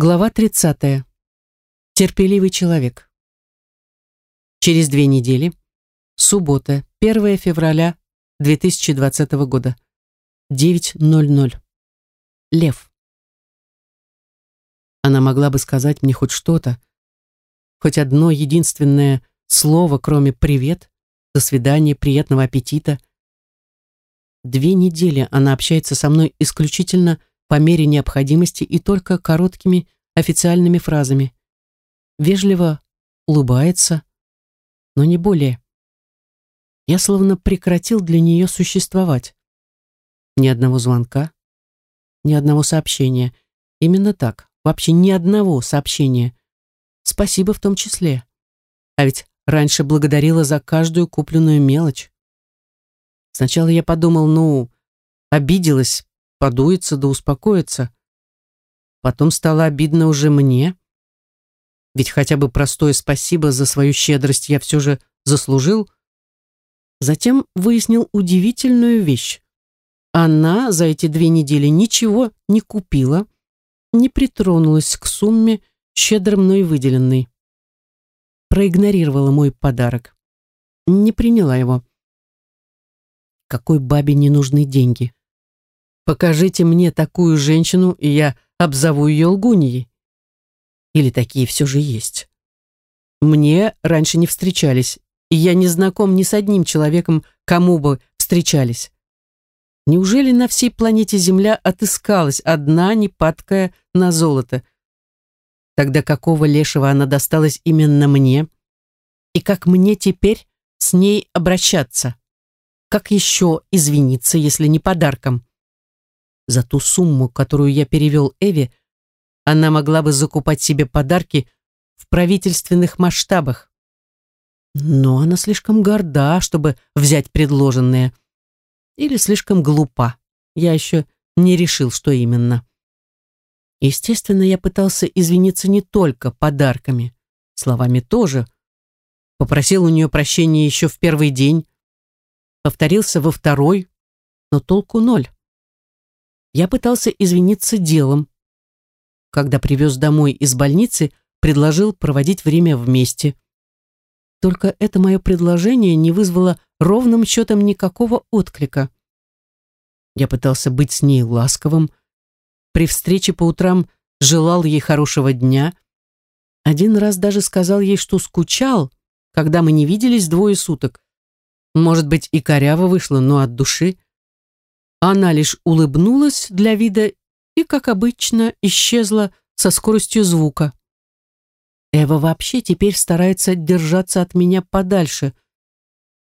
Глава 30. Терпеливый человек. Через две недели, суббота, 1 февраля 2020 года, 9.00. Лев. Она могла бы сказать мне хоть что-то, хоть одно единственное слово, кроме «привет», «до свидания», «приятного аппетита». Две недели она общается со мной исключительно по мере необходимости и только короткими официальными фразами. Вежливо улыбается, но не более. Я словно прекратил для нее существовать. Ни одного звонка, ни одного сообщения. Именно так, вообще ни одного сообщения. Спасибо в том числе. А ведь раньше благодарила за каждую купленную мелочь. Сначала я подумал, ну, обиделась, подуется да успокоится. Потом стало обидно уже мне. Ведь хотя бы простое спасибо за свою щедрость я все же заслужил. Затем выяснил удивительную вещь. Она за эти две недели ничего не купила, не притронулась к сумме, щедро мной выделенной. Проигнорировала мой подарок. Не приняла его. Какой бабе не нужны деньги? Покажите мне такую женщину, и я обзову ее лгуньей. Или такие все же есть. Мне раньше не встречались, и я не знаком ни с одним человеком, кому бы встречались. Неужели на всей планете Земля отыскалась одна непадкая на золото? Тогда какого лешего она досталась именно мне? И как мне теперь с ней обращаться? Как еще извиниться, если не подарком? За ту сумму, которую я перевел Эве, она могла бы закупать себе подарки в правительственных масштабах. Но она слишком горда, чтобы взять предложенное. Или слишком глупа. Я еще не решил, что именно. Естественно, я пытался извиниться не только подарками, словами тоже. Попросил у нее прощения еще в первый день. Повторился во второй, но толку ноль я пытался извиниться делом. Когда привез домой из больницы, предложил проводить время вместе. Только это мое предложение не вызвало ровным счетом никакого отклика. Я пытался быть с ней ласковым. При встрече по утрам желал ей хорошего дня. Один раз даже сказал ей, что скучал, когда мы не виделись двое суток. Может быть, и коряво вышло, но от души. Она лишь улыбнулась для вида и, как обычно, исчезла со скоростью звука. Эва вообще теперь старается держаться от меня подальше.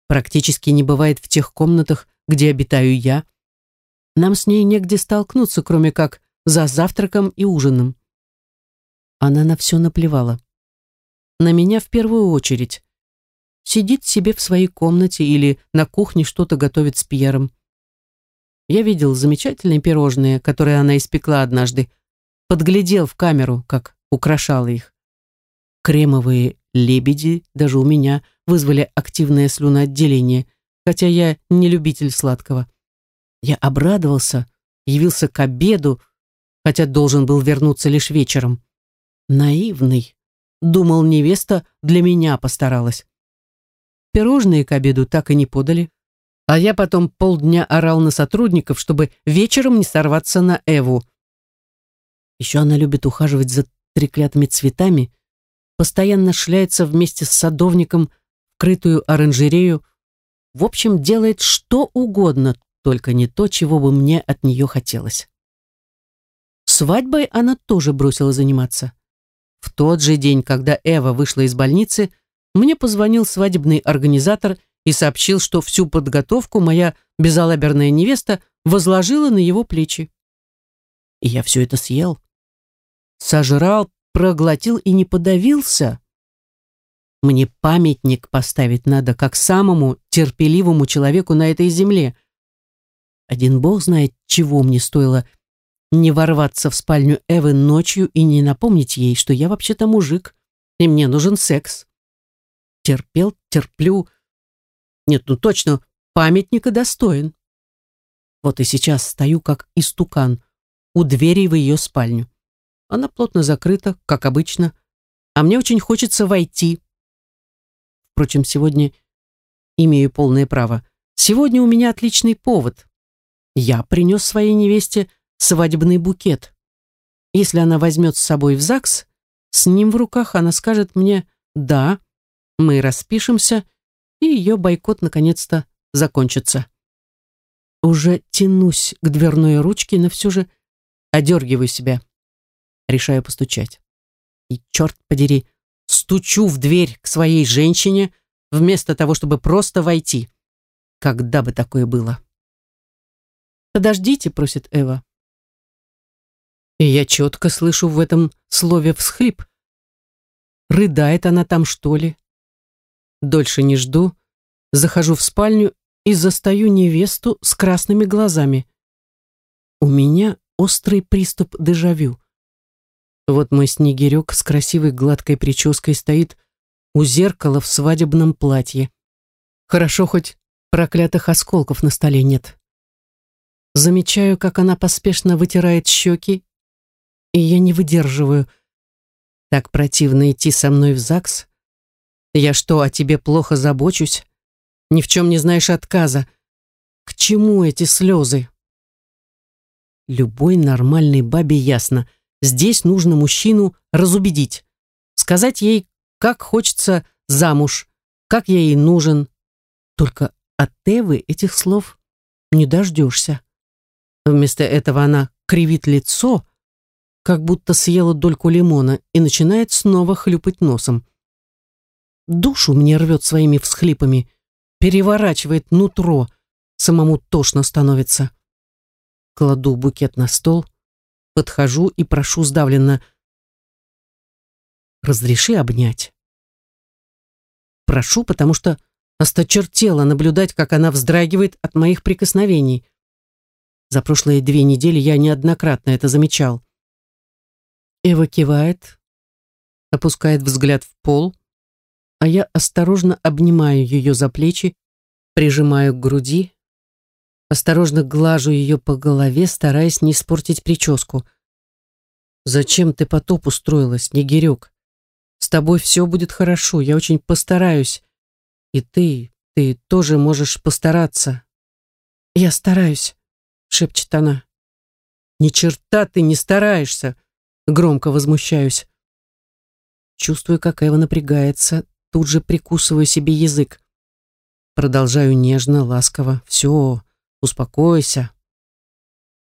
Практически не бывает в тех комнатах, где обитаю я. Нам с ней негде столкнуться, кроме как за завтраком и ужином. Она на все наплевала. На меня в первую очередь. Сидит себе в своей комнате или на кухне что-то готовит с Пьером. Я видел замечательные пирожные, которые она испекла однажды. Подглядел в камеру, как украшала их. Кремовые лебеди даже у меня вызвали активное слюноотделение, хотя я не любитель сладкого. Я обрадовался, явился к обеду, хотя должен был вернуться лишь вечером. Наивный. Думал, невеста для меня постаралась. Пирожные к обеду так и не подали. А я потом полдня орал на сотрудников, чтобы вечером не сорваться на Эву. Еще она любит ухаживать за треклятыми цветами, постоянно шляется вместе с садовником в крытую оранжерею. В общем, делает что угодно, только не то, чего бы мне от нее хотелось. Свадьбой она тоже бросила заниматься. В тот же день, когда Эва вышла из больницы, мне позвонил свадебный организатор и сообщил, что всю подготовку моя безалаберная невеста возложила на его плечи. И я все это съел. Сожрал, проглотил и не подавился. Мне памятник поставить надо, как самому терпеливому человеку на этой земле. Один бог знает, чего мне стоило не ворваться в спальню Эвы ночью и не напомнить ей, что я вообще-то мужик, и мне нужен секс. Терпел, терплю, нет, ну точно, памятника достоин. Вот и сейчас стою как истукан у двери в ее спальню. Она плотно закрыта, как обычно, а мне очень хочется войти. Впрочем, сегодня имею полное право. Сегодня у меня отличный повод. Я принес своей невесте свадебный букет. Если она возьмет с собой в ЗАГС, с ним в руках она скажет мне «да», мы распишемся, и ее бойкот наконец-то закончится. Уже тянусь к дверной ручке, но все же одергиваю себя. Решаю постучать. И, черт подери, стучу в дверь к своей женщине, вместо того, чтобы просто войти. Когда бы такое было? «Подождите», — просит Эва. И я четко слышу в этом слове всхлип. Рыдает она там, что ли? Дольше не жду, захожу в спальню и застаю невесту с красными глазами. У меня острый приступ дежавю. Вот мой снегирек с красивой гладкой прической стоит у зеркала в свадебном платье. Хорошо, хоть проклятых осколков на столе нет. Замечаю, как она поспешно вытирает щеки, и я не выдерживаю. Так противно идти со мной в ЗАГС. Я что, о тебе плохо забочусь? Ни в чем не знаешь отказа. К чему эти слезы? Любой нормальной бабе ясно. Здесь нужно мужчину разубедить. Сказать ей, как хочется замуж, как я ей нужен. Только от Эвы этих слов не дождешься. Вместо этого она кривит лицо, как будто съела дольку лимона и начинает снова хлюпать носом. Душу мне рвет своими всхлипами, переворачивает нутро, самому тошно становится. Кладу букет на стол, подхожу и прошу сдавленно разреши обнять. Прошу, потому что осточертело наблюдать, как она вздрагивает от моих прикосновений. За прошлые две недели я неоднократно это замечал. Эва кивает, опускает взгляд в пол, а я осторожно обнимаю ее за плечи, прижимаю к груди, осторожно глажу ее по голове, стараясь не испортить прическу. «Зачем ты потоп устроила, Снегирек? С тобой все будет хорошо, я очень постараюсь. И ты, ты тоже можешь постараться. Я стараюсь, шепчет она. Ни черта ты не стараешься, громко возмущаюсь. Чувствую, как Эва напрягается, тут же прикусываю себе язык. Продолжаю нежно, ласково. Все, успокойся.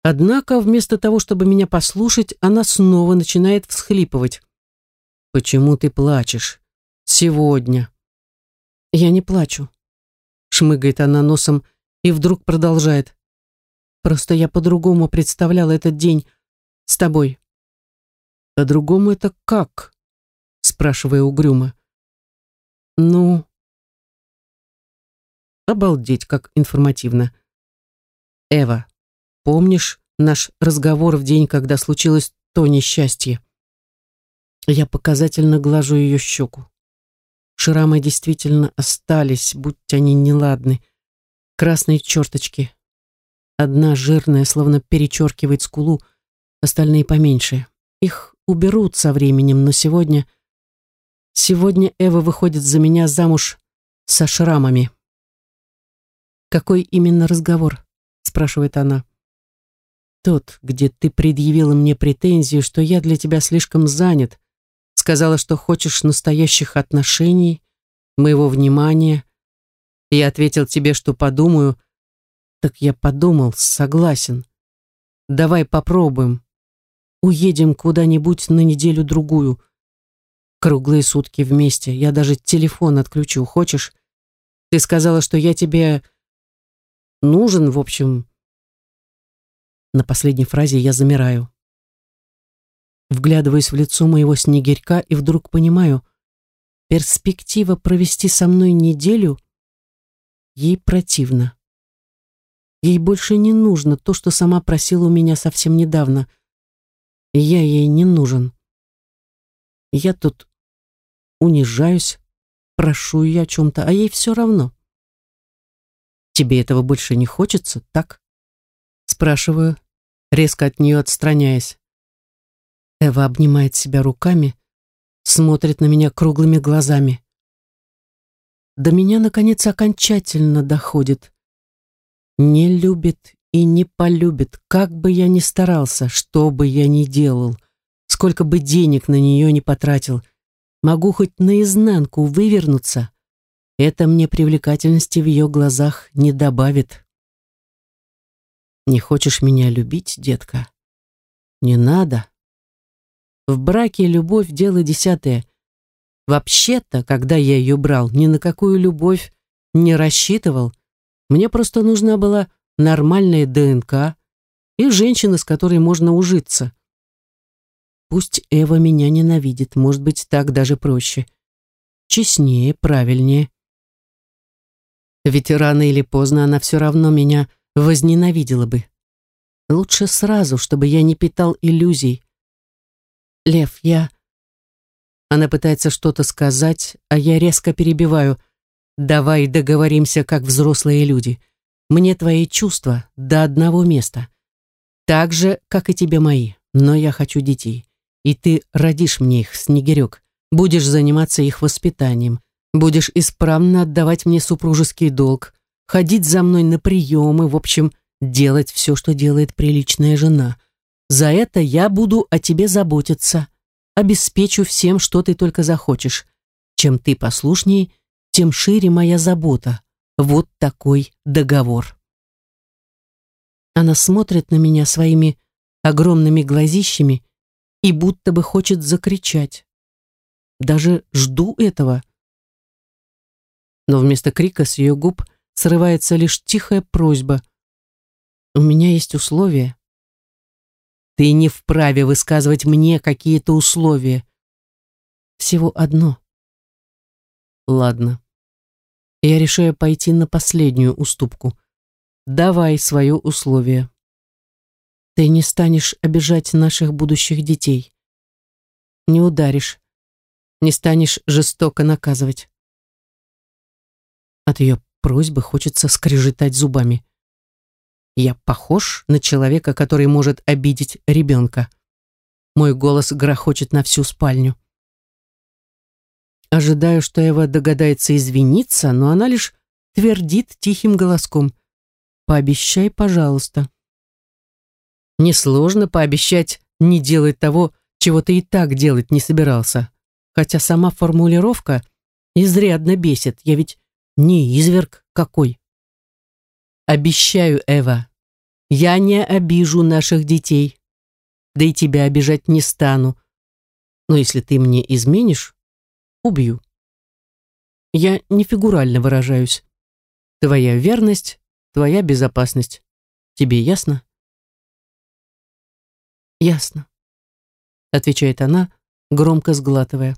Однако, вместо того, чтобы меня послушать, она снова начинает всхлипывать. Почему ты плачешь? Сегодня. Я не плачу. Шмыгает она носом и вдруг продолжает. Просто я по-другому представляла этот день с тобой. По-другому это как? Спрашивая угрюмо. Обалдеть, как информативно. Эва, помнишь наш разговор в день, когда случилось то несчастье? Я показательно глажу ее щеку. Шрамы действительно остались, будь они неладны. Красные черточки. Одна жирная, словно перечеркивает скулу, остальные поменьше. Их уберут со временем, но сегодня... Сегодня Эва выходит за меня замуж со шрамами. «Какой именно разговор?» — спрашивает она. «Тот, где ты предъявила мне претензию, что я для тебя слишком занят, сказала, что хочешь настоящих отношений, моего внимания. Я ответил тебе, что подумаю. Так я подумал, согласен. Давай попробуем. Уедем куда-нибудь на неделю-другую. Круглые сутки вместе. Я даже телефон отключу. Хочешь? Ты сказала, что я тебе нужен, в общем. На последней фразе я замираю вглядываясь в лицо моего снегирька и вдруг понимаю, перспектива провести со мной неделю ей противна. Ей больше не нужно то, что сама просила у меня совсем недавно. Я ей не нужен. Я тут унижаюсь, прошу ее о чем-то, а ей все равно. Тебе этого больше не хочется, так? Спрашиваю, резко от нее отстраняясь. Эва обнимает себя руками, смотрит на меня круглыми глазами. До меня, наконец, окончательно доходит. Не любит и не полюбит, как бы я ни старался, что бы я ни делал, сколько бы денег на нее не потратил, могу хоть наизнанку вывернуться, это мне привлекательности в ее глазах не добавит. Не хочешь меня любить, детка? Не надо. В браке любовь — дело десятое. Вообще-то, когда я ее брал, ни на какую любовь не рассчитывал. Мне просто нужна была нормальная ДНК и женщина, с которой можно ужиться. Пусть Эва меня ненавидит, может быть, так даже проще. Честнее, правильнее. Ведь рано или поздно она все равно меня возненавидела бы. Лучше сразу, чтобы я не питал иллюзий. Лев, я... Она пытается что-то сказать, а я резко перебиваю. Давай договоримся, как взрослые люди. Мне твои чувства до одного места. Так же, как и тебе мои. Но я хочу детей. И ты родишь мне их, Снегирек. Будешь заниматься их воспитанием. Будешь исправно отдавать мне супружеский долг. Ходить за мной на приемы. В общем, делать все, что делает приличная жена. За это я буду о тебе заботиться обеспечу всем, что ты только захочешь. Чем ты послушнее, тем шире моя забота. Вот такой договор. Она смотрит на меня своими огромными глазищами и будто бы хочет закричать. Даже жду этого. Но вместо крика с ее губ срывается лишь тихая просьба. У меня есть условия. Ты не вправе высказывать мне какие-то условия. Всего одно. Ладно. Я решаю пойти на последнюю уступку. Давай свое условие. Ты не станешь обижать наших будущих детей. Не ударишь. Не станешь жестоко наказывать. От ее просьбы хочется скрежетать зубами. Я похож на человека, который может обидеть ребенка. Мой голос грохочет на всю спальню. Ожидаю, что Эва догадается извиниться, но она лишь твердит тихим голоском. «Пообещай, пожалуйста». Несложно пообещать не делать того, чего ты и так делать не собирался. Хотя сама формулировка изрядно бесит. Я ведь не изверг какой. Обещаю, Эва, я не обижу наших детей. Да и тебя обижать не стану. Но если ты мне изменишь, убью. Я не фигурально выражаюсь. Твоя верность, твоя безопасность. Тебе ясно? Ясно, отвечает она, громко сглатывая.